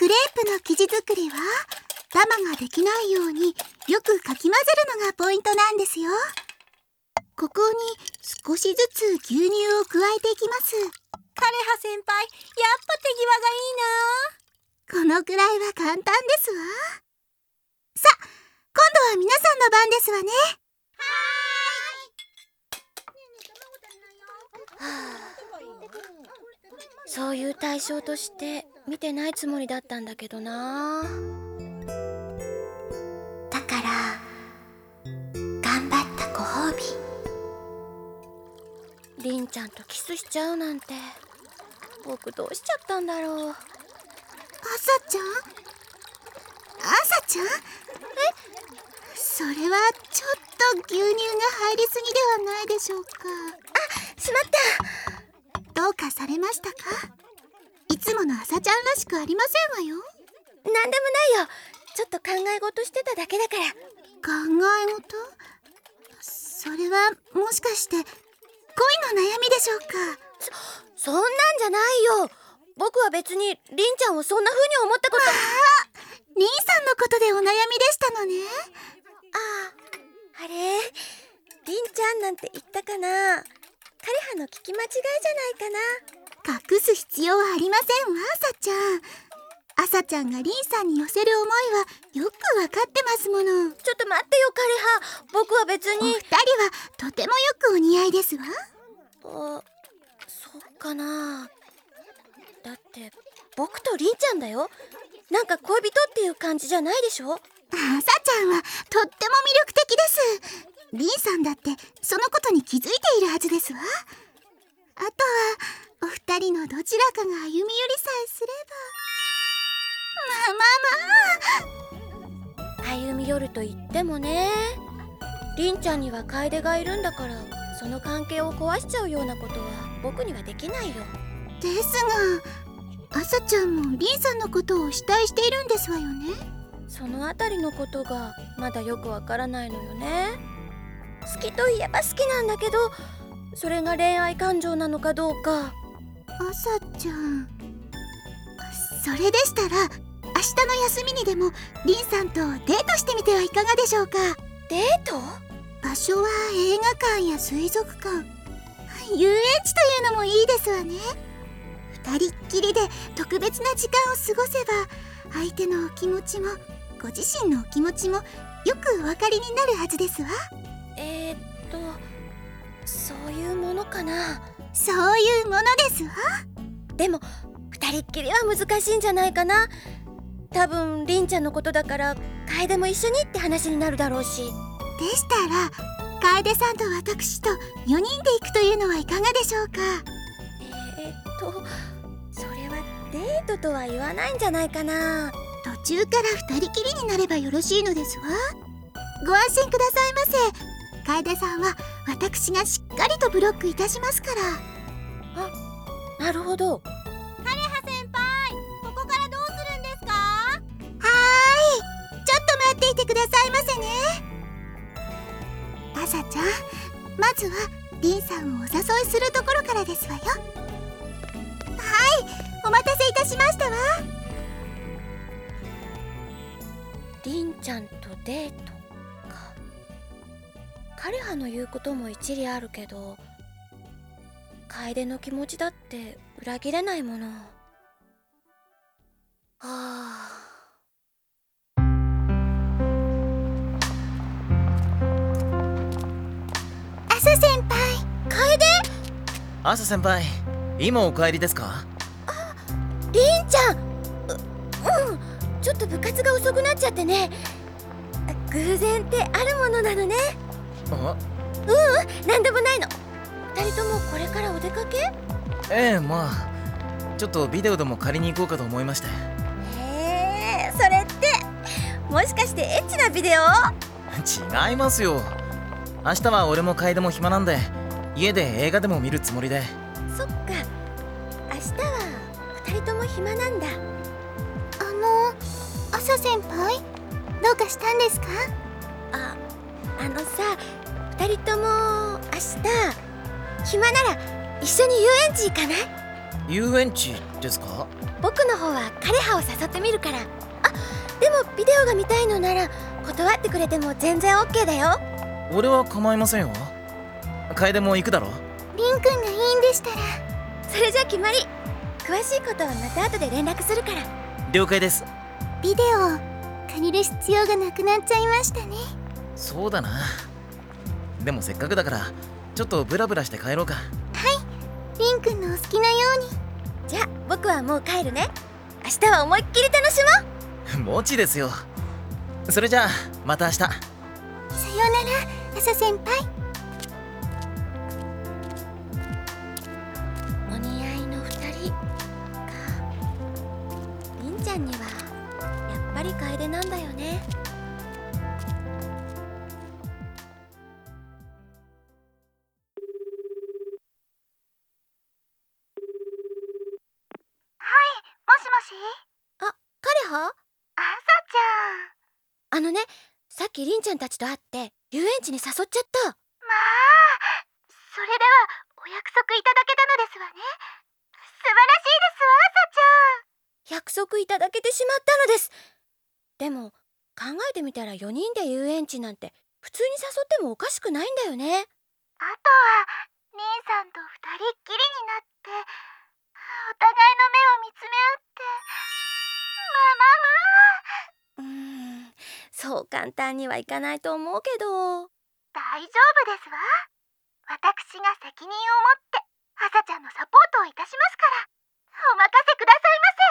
クレープの生地作りはダマができないようによくかき混ぜるのがポイントなんですよ。ここに少しずつ牛乳を加えていきます。枯葉先輩やっぱ手際がいいな。このくらいは簡単ですわ。さあ今度は皆さんの番ですわね。そういう対象として見てないつもりだったんだけどな。だから頑張ったご褒美。りんちゃんとキスしちゃうなんて。僕どうしちゃったんだろう。朝ちゃん？朝ちゃん？え？それはちょっと牛乳が入りすぎではないでしょうか。あしまった。どうかされましたか？いつもの朝ちゃんらしくありませんわよ。なんでもないよ。ちょっと考え事してただけだから。考え事？それはもしかして恋の悩みでしょうか？そんなんじゃないよ。僕は別にりんちゃんをそんな風に思ったこと。ありんさんのことでお悩みでしたのね。あああれ？りんちゃんなんて言ったかな。枯葉の聞き間違いじゃないかな隠す必要はありませんわ朝ちゃん。朝ちゃんがりんさんに寄せる思いはよくわかってますもの。ちょっと待ってよ枯葉僕は別に。お二人はとてもよくお似合いですわ。あそうかな。だって僕とりんちゃんだよ。なんか恋人っていう感じじゃないでしょ？朝ちゃんはとっても魅力的です。りんさんだってそのことに気づいているはずですわ。あとはお二人のどちらかが歩み寄りさえすれば。まあまあ。まあ歩み寄ると言ってもね。りんちゃんには楓がいるんだからその関係を壊しちゃうようなことは僕にはできないよ。ですが朝ちゃんもりんさんのことを期待しているんですわよね。そのあたりのことがまだよくわからないのよね。好きといえば好きなんだけどそれが恋愛感情なのかどうか朝ちゃん。それでしたら明日の休みにでもりんさんとデートしてみてはいかがでしょうか？デート？場所は映画館や水族館。遊園地というのもいいですわね。二人っきりで特別な時間を過ごせば相手のお気持ちもご自身のお気持ちもよくお分かりになるはずですわ。えー、っとそういうものかなそういうものですわ。でも二人っきりは難しいんじゃないかな。多分りんちゃんのことだから楓も一緒にって話になるだろうし。でしたら楓さんと私と4人で行くというのはいかがでしょうか？えー、っとそれはデートとは言わないんじゃないかな。途中から2人きりになればよろしいのですわ。ご安心くださいませ楓さんは私がしっかりとブロックいたしますから。あなるほど。枯葉先輩ここからどうするんですか？はーい。ちょっと待っていてくださいませね。朝ちゃんまずはりんさんをお誘いするところからですわよ。はいお待たせいたしましたわ。りんちゃんとデート？か枯葉の言うことも一理あるけど楓の気持ちだって裏切れないもの。はあ。朝先輩朝先輩今お帰りですか？りんちゃん。ううん。ちょっと部活が遅くなっちゃってね。偶然ってあるものなのねあなんでもないの。二人ともこれからお出かけ？ええまあちょっとビデオでも借りに行こうかと思いまして。へえそれってもしかしてエッチなビデオ？違いますよ。明日は俺も楓も暇なんで家で映画でも見るつもりで。そっか。明日は二人とも暇なんだ。あの朝先輩どうかしたんですか？ああのさ二人とも明日暇なら一緒に遊園地行かない？遊園地ですか？僕の方は枯葉を誘ってみるから。あでもビデオが見たいのなら断ってくれても全然 OK だよ。俺は構いませんよ。楓も行くだろ？リンくんがいいんでしたら。それじゃ決まり。詳しいことはまた後で連絡するから。了解です。ビデオを借りる必要がなくなっちゃいましたね。そうだなでもせっかくだからちょっとブラブラして帰ろうか。リンくんのお好きなように。じゃあ僕はもう帰るね。明日は思いっきり楽しもう。もちですよ。それじゃあまた明日。さようなら朝先輩。お似合いの二人か。りんちゃんにはやっぱり楓なんだもしもし枯葉朝ちゃん。あのねさっきりんちゃんたちと会って遊園地に誘っちゃった。まあそれではお約束いただけたのですわね。素晴らしいですわ朝ちゃん。約束いただけてしまったのです。でも考えてみたら4人で遊園地なんて普通に誘ってもおかしくないんだよね。あとはリンさんと二人っきりになってお互いの目を見つめ合って。まあまあまあ。うーんそう簡単にはいかないと思うけど。大丈夫ですわ。私が責任を持って朝ちゃんのサポートをいたしますから。お任せくださいませ